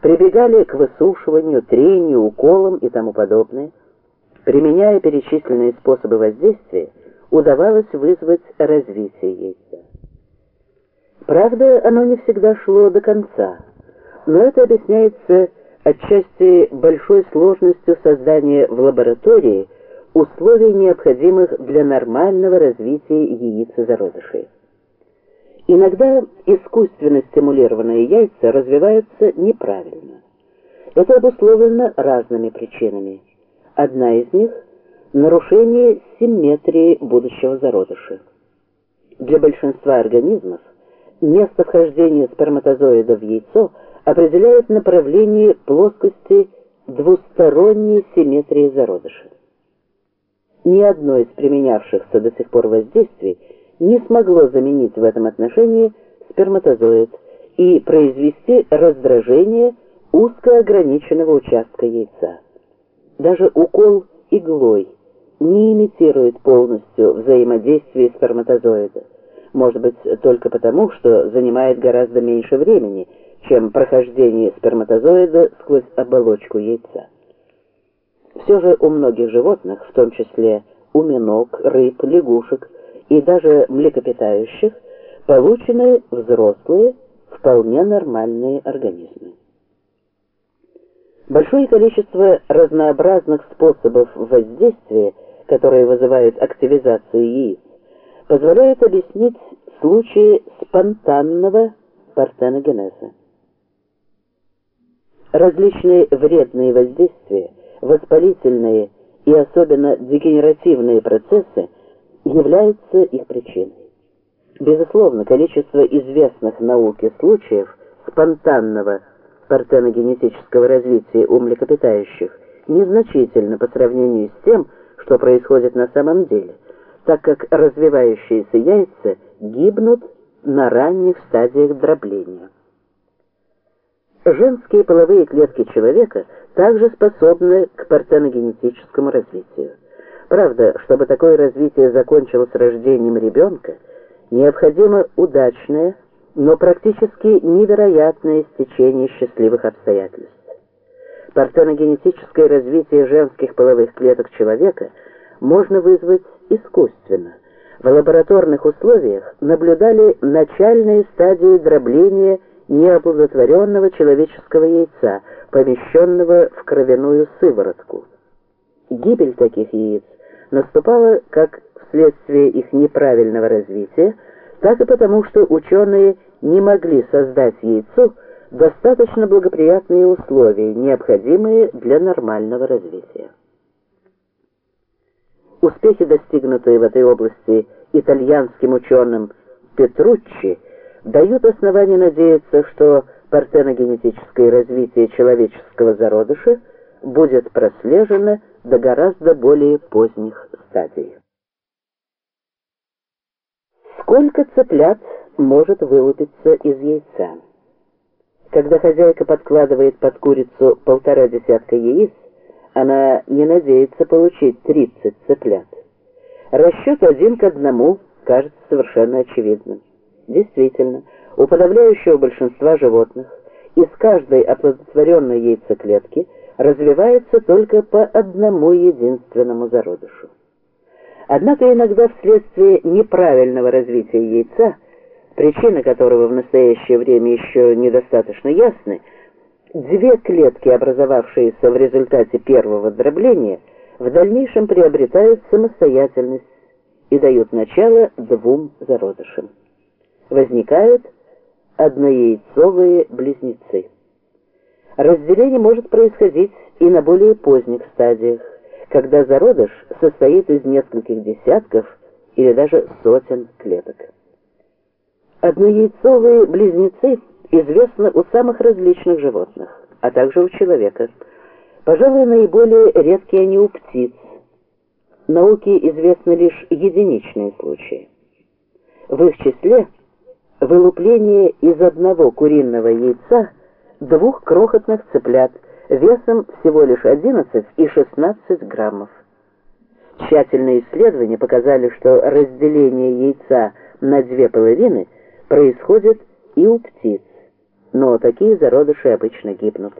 прибегали к высушиванию, трению, уколам и тому подобное. Применяя перечисленные способы воздействия, удавалось вызвать развитие яйца. Правда, оно не всегда шло до конца, но это объясняется отчасти большой сложностью создания в лаборатории условий, необходимых для нормального развития яиц и зародышей. Иногда искусственно стимулированные яйца развиваются неправильно. Это обусловлено разными причинами. Одна из них – нарушение симметрии будущего зародыша. Для большинства организмов место вхождения сперматозоида в яйцо определяет направление плоскости двусторонней симметрии зародыша. Ни одно из применявшихся до сих пор воздействий не смогло заменить в этом отношении сперматозоид и произвести раздражение узкоограниченного участка яйца. Даже укол иглой не имитирует полностью взаимодействие сперматозоида. Может быть, только потому, что занимает гораздо меньше времени, чем прохождение сперматозоида сквозь оболочку яйца. Все же у многих животных, в том числе у миног, рыб, лягушек и даже млекопитающих, получены взрослые, вполне нормальные организмы. Большое количество разнообразных способов воздействия, которые вызывают активизацию яиц, позволяет объяснить случаи спонтанного партеногенеза. Различные вредные воздействия, воспалительные и особенно дегенеративные процессы являются их причиной. Безусловно, количество известных науке случаев спонтанного партеногенетического развития у млекопитающих незначительно по сравнению с тем, что происходит на самом деле, так как развивающиеся яйца гибнут на ранних стадиях дробления. Женские половые клетки человека также способны к партеногенетическому развитию. Правда, чтобы такое развитие закончилось рождением ребенка, необходимо удачное, но практически невероятное стечение счастливых обстоятельств. Партеногенетическое развитие женских половых клеток человека можно вызвать искусственно. В лабораторных условиях наблюдали начальные стадии дробления неоплодотворенного человеческого яйца, помещенного в кровяную сыворотку. Гибель таких яиц наступала как вследствие их неправильного развития, так и потому, что ученые не могли создать яйцу достаточно благоприятные условия, необходимые для нормального развития. Успехи, достигнутые в этой области итальянским ученым Петруччи, дают основание надеяться, что партеногенетическое развитие человеческого зародыша будет прослежено до гораздо более поздних стадий. Сколько цыплят может вылупиться из яйца? Когда хозяйка подкладывает под курицу полтора десятка яиц, она не надеется получить 30 цыплят. Расчет один к одному кажется совершенно очевидным. Действительно, у подавляющего большинства животных из каждой оплодотворенной яйцеклетки развивается только по одному единственному зародышу. Однако иногда вследствие неправильного развития яйца, причины которого в настоящее время еще недостаточно ясны, две клетки, образовавшиеся в результате первого дробления, в дальнейшем приобретают самостоятельность и дают начало двум зародышам возникают однояйцовые близнецы. Разделение может происходить и на более поздних стадиях, когда зародыш состоит из нескольких десятков или даже сотен клеток. Однояйцовые близнецы известны у самых различных животных, а также у человека. Пожалуй, наиболее редкие они у птиц. Науке известны лишь единичные случаи. В их числе вылупление из одного куриного яйца двух крохотных цыплят весом всего лишь 11 и 16 граммов. Тщательные исследования показали, что разделение яйца на две половины происходит и у птиц, но такие зародыши обычно гибнут.